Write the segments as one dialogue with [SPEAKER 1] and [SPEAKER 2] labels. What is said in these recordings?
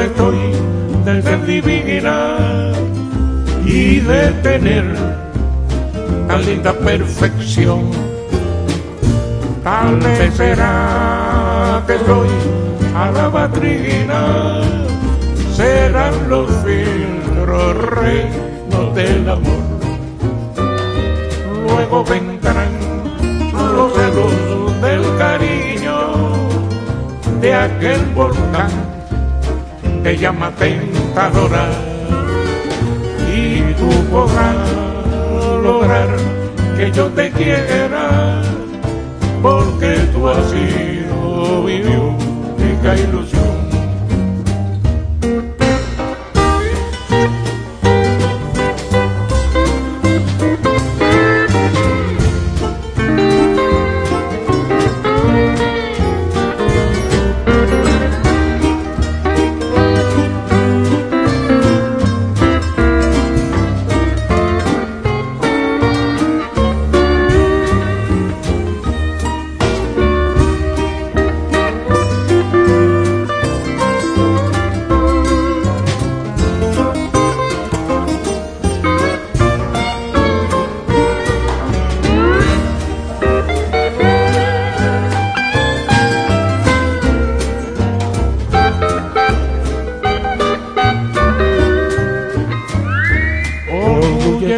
[SPEAKER 1] estoy de ser divina y de tener tan linda perfección. Tal vez será que soy a la patrina, serán los filtros reinos del amor. Luego vendrán los celos del cariño de aquel volcán que llama tentadora y tú podrás lograr que yo te quiera porque tú has sido mi única ilusión.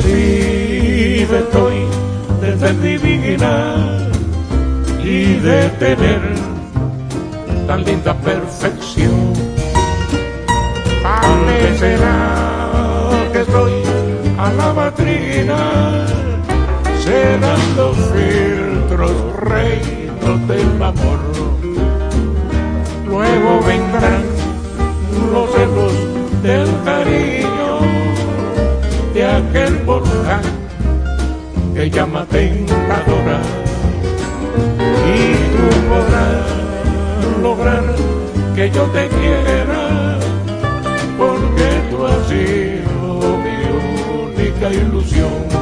[SPEAKER 1] Orgullecido estoy de ser divina y de tener tan linda perfección. Tal vez será que soy a la matrina, serán los filtros reinos del amor. Aquel volcán que llama tentadora y tú podrás lograr que yo te quiera porque tú has sido mi única ilusión